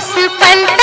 उस पल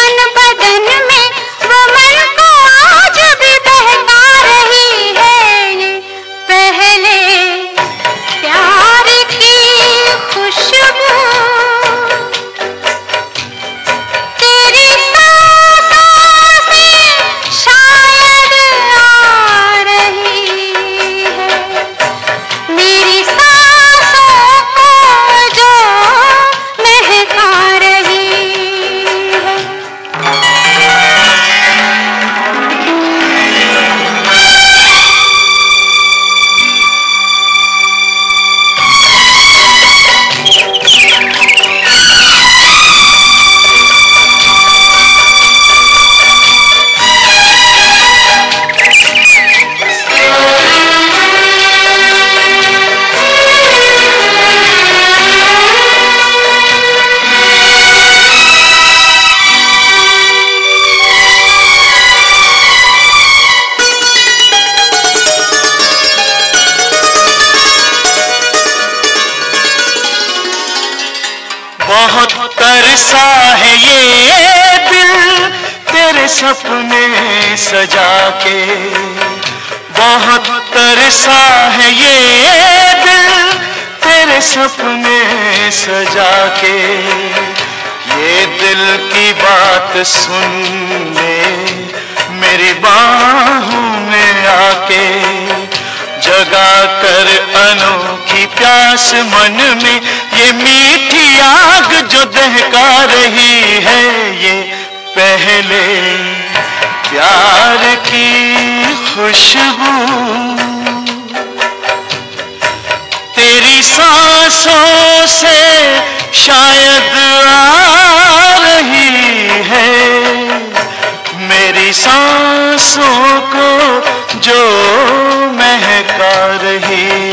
बहुत तरसा है ये दिल तेरे सपने सजा के बहुत तरसा है ये दिल तेरे सपने सजा के ये दिल की बात सुन ले मेरी बाहों में आके। जगा कर अनोखी प्यास मन में ये मीठी आग जो दहका रही है ये पहले, प्यार की खुशबू। तेरी सांसों से शायद आ रही है, मेरी सांसों को जो महका रही